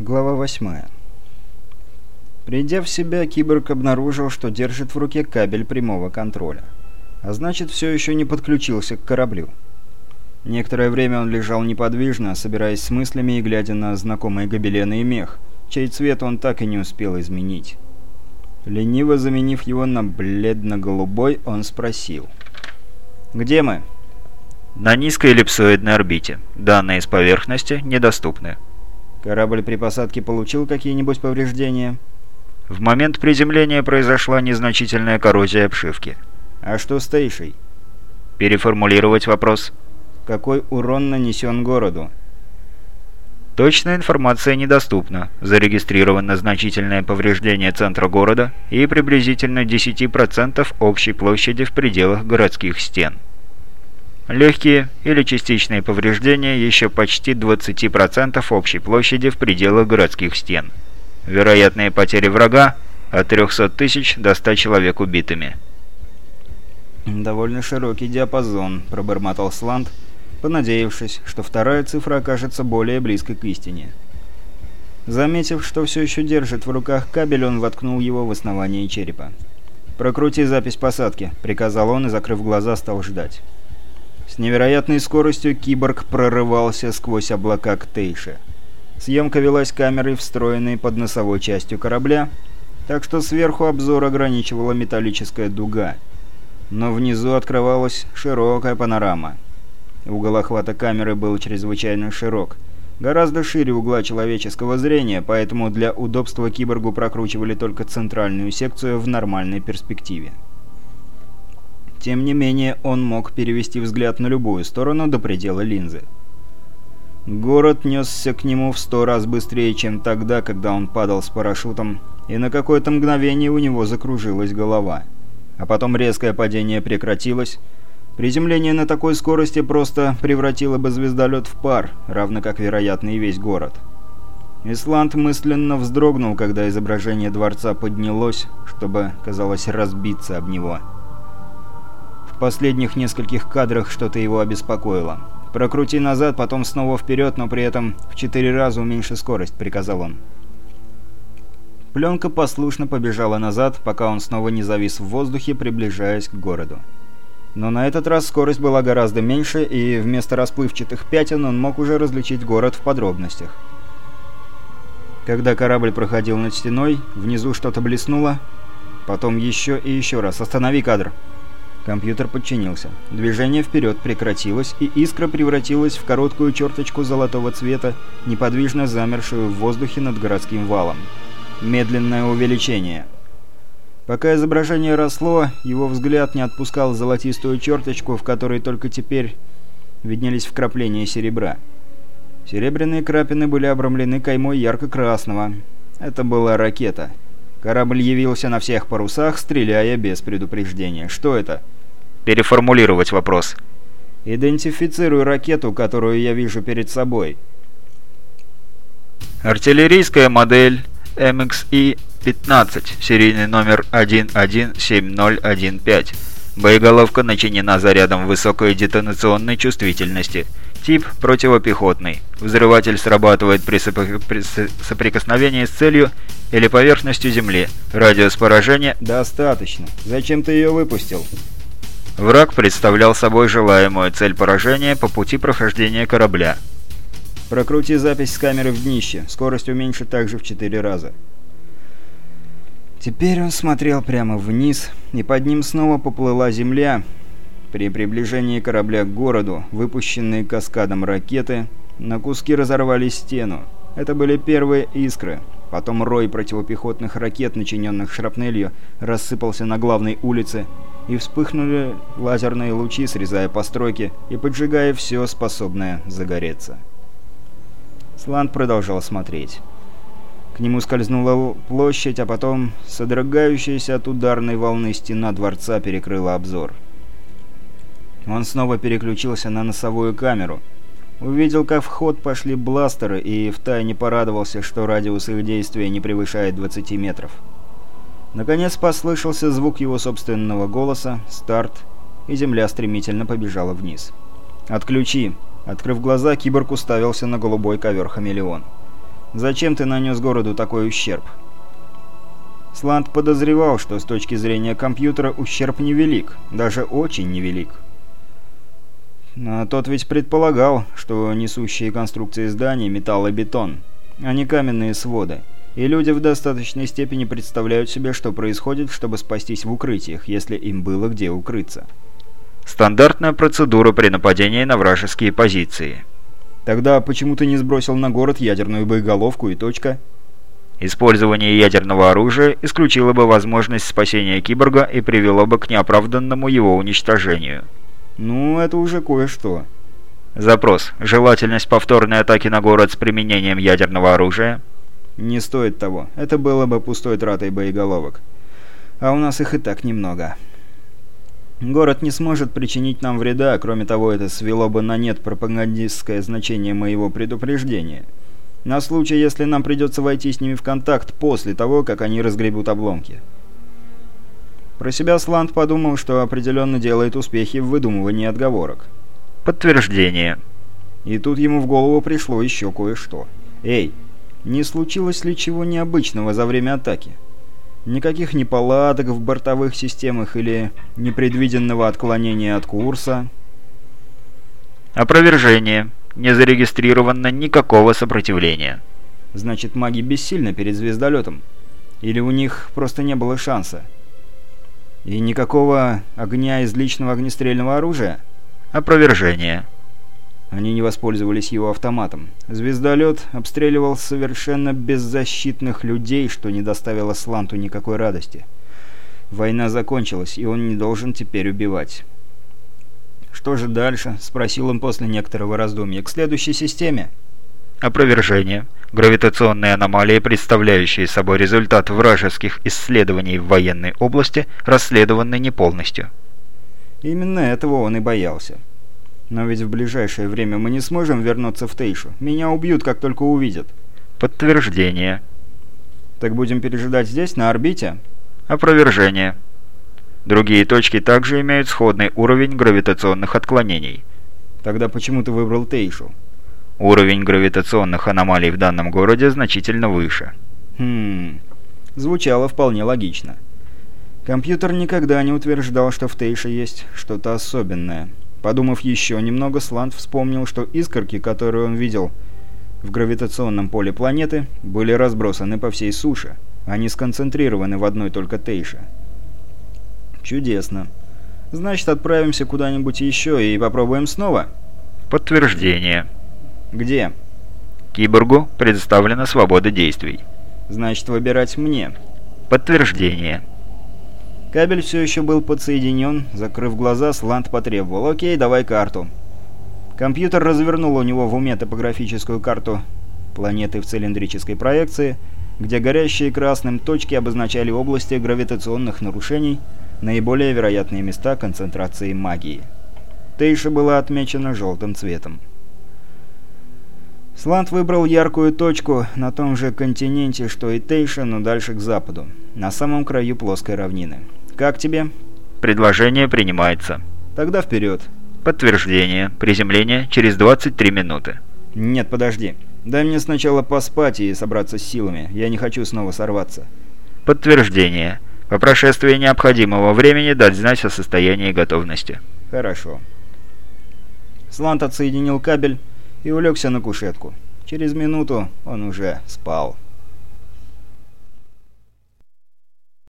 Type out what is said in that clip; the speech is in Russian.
Глава 8. Придя в себя, киборг обнаружил, что держит в руке кабель прямого контроля. А значит, все еще не подключился к кораблю. Некоторое время он лежал неподвижно, собираясь с мыслями и глядя на знакомые гобелены и мех, чей цвет он так и не успел изменить. Лениво заменив его на бледно-голубой, он спросил. «Где мы?» «На низкой эллипсоидной орбите. Данные с поверхности недоступны». Корабль при посадке получил какие-нибудь повреждения? В момент приземления произошла незначительная коррозия обшивки. А что с Тейшей? Переформулировать вопрос. Какой урон нанесен городу? Точная информация недоступна. Зарегистрировано значительное повреждение центра города и приблизительно 10% общей площади в пределах городских стен. Легкие или частичные повреждения еще почти 20% общей площади в пределах городских стен. Вероятные потери врага от 300 тысяч до 100 человек убитыми. «Довольно широкий диапазон», — пробормотал Сланд, понадеявшись, что вторая цифра окажется более близкой к истине. Заметив, что все еще держит в руках кабель, он воткнул его в основание черепа. «Прокрути запись посадки», — приказал он и, закрыв глаза, стал ждать. С невероятной скоростью киборг прорывался сквозь облака к Тейше. Съемка велась камерой, встроенной под носовой частью корабля, так что сверху обзор ограничивала металлическая дуга. Но внизу открывалась широкая панорама. Угол охвата камеры был чрезвычайно широк. Гораздо шире угла человеческого зрения, поэтому для удобства киборгу прокручивали только центральную секцию в нормальной перспективе. Тем не менее, он мог перевести взгляд на любую сторону до предела линзы. Город несся к нему в сто раз быстрее, чем тогда, когда он падал с парашютом, и на какое-то мгновение у него закружилась голова. А потом резкое падение прекратилось. Приземление на такой скорости просто превратило бы звездолет в пар, равно как, вероятно, и весь город. Исланд мысленно вздрогнул, когда изображение дворца поднялось, чтобы, казалось, разбиться об него. Последних нескольких кадрах что-то его обеспокоило. «Прокрути назад, потом снова вперед, но при этом в четыре раза уменьши скорость», — приказал он. Пленка послушно побежала назад, пока он снова не завис в воздухе, приближаясь к городу. Но на этот раз скорость была гораздо меньше, и вместо расплывчатых пятен он мог уже различить город в подробностях. Когда корабль проходил над стеной, внизу что-то блеснуло, потом еще и еще раз. «Останови кадр!» Компьютер подчинился. Движение вперед прекратилось, и искра превратилась в короткую черточку золотого цвета, неподвижно замершую в воздухе над городским валом. Медленное увеличение. Пока изображение росло, его взгляд не отпускал золотистую черточку, в которой только теперь виднелись вкрапления серебра. Серебряные крапины были обрамлены каймой ярко-красного. Это была ракета. Корабль явился на всех парусах, стреляя без предупреждения. Что это? переформулировать вопрос. «Идентифицируй ракету, которую я вижу перед собой». Артиллерийская модель MXI-15, серийный номер 117015. Боеголовка начинена зарядом высокой детонационной чувствительности. Тип противопехотный. Взрыватель срабатывает при, при соприкосновении с целью или поверхностью Земли. Радиус поражения... «Достаточно. Зачем ты ее выпустил?» Враг представлял собой желаемую цель поражения по пути прохождения корабля. Прокрути запись с камеры в днище. Скорость уменьшит также в 4 раза. Теперь он смотрел прямо вниз, и под ним снова поплыла земля. При приближении корабля к городу, выпущенные каскадом ракеты, на куски разорвали стену. Это были первые искры. Потом рой противопехотных ракет, начиненных шрапнелью, рассыпался на главной улице, и вспыхнули лазерные лучи, срезая постройки и поджигая все, способное загореться. Сланд продолжал смотреть. К нему скользнула площадь, а потом содрогающаяся от ударной волны стена дворца перекрыла обзор. Он снова переключился на носовую камеру. Увидел, как в ход пошли бластеры, и втайне порадовался, что радиус их действия не превышает 20 метров. Наконец послышался звук его собственного голоса, старт, и земля стремительно побежала вниз. «Отключи!» Открыв глаза, киборг уставился на голубой ковер-хамелеон. Зачем ты нанес городу такой ущерб?» Сланд подозревал, что с точки зрения компьютера ущерб невелик, даже очень невелик. Но тот ведь предполагал, что несущие конструкции зданий – металл и бетон, а не каменные своды. И люди в достаточной степени представляют себе, что происходит, чтобы спастись в укрытиях, если им было где укрыться. Стандартная процедура при нападении на вражеские позиции. Тогда почему ты не сбросил на город ядерную боеголовку и точка? Использование ядерного оружия исключило бы возможность спасения киборга и привело бы к неоправданному его уничтожению. Ну, это уже кое-что. Запрос. Желательность повторной атаки на город с применением ядерного оружия? Не стоит того. Это было бы пустой тратой боеголовок. А у нас их и так немного. Город не сможет причинить нам вреда, кроме того, это свело бы на нет пропагандистское значение моего предупреждения. На случай, если нам придется войти с ними в контакт после того, как они разгребут обломки. Про себя Сланд подумал, что определенно делает успехи в выдумывании отговорок. Подтверждение. И тут ему в голову пришло еще кое-что. «Эй, не случилось ли чего необычного за время атаки? Никаких неполадок в бортовых системах или непредвиденного отклонения от курса?» Опровержение. Не зарегистрировано никакого сопротивления. Значит, маги бессильны перед звездолетом? Или у них просто не было шанса? И никакого огня из личного огнестрельного оружия? Опровержение. Они не воспользовались его автоматом. Звездолет обстреливал совершенно беззащитных людей, что не доставило Сланту никакой радости. Война закончилась, и он не должен теперь убивать. «Что же дальше?» — спросил он после некоторого раздумья. «К следующей системе?» Опровержение. Гравитационные аномалии, представляющие собой результат вражеских исследований в военной области, расследованы не полностью. Именно этого он и боялся. Но ведь в ближайшее время мы не сможем вернуться в Тейшу. Меня убьют, как только увидят. Подтверждение. Так будем пережидать здесь, на орбите? Опровержение. Другие точки также имеют сходный уровень гравитационных отклонений. Тогда почему ты выбрал Тейшу? Уровень гравитационных аномалий в данном городе значительно выше. Хм... Звучало вполне логично. Компьютер никогда не утверждал, что в Тейше есть что-то особенное. Подумав еще немного, Сланд вспомнил, что искорки, которые он видел в гравитационном поле планеты, были разбросаны по всей суше, а не сконцентрированы в одной только Тейше. Чудесно. Значит, отправимся куда-нибудь еще и попробуем снова? Подтверждение. Где? Киборгу предоставлена свобода действий. Значит, выбирать мне. Подтверждение. Кабель все еще был подсоединен. Закрыв глаза, Сланд потребовал. «Окей, давай карту». Компьютер развернул у него в уме топографическую карту планеты в цилиндрической проекции, где горящие красным точки обозначали области гравитационных нарушений, наиболее вероятные места концентрации магии. Тейша была отмечена желтым цветом. Сланд выбрал яркую точку на том же континенте, что и Тейша, но дальше к западу, на самом краю плоской равнины. «Как тебе?» «Предложение принимается». «Тогда вперед». «Подтверждение. Приземление через 23 минуты». «Нет, подожди. Дай мне сначала поспать и собраться с силами. Я не хочу снова сорваться». «Подтверждение. По прошествии необходимого времени дать знать о состоянии готовности». «Хорошо». Слант отсоединил кабель и улегся на кушетку. Через минуту он уже спал.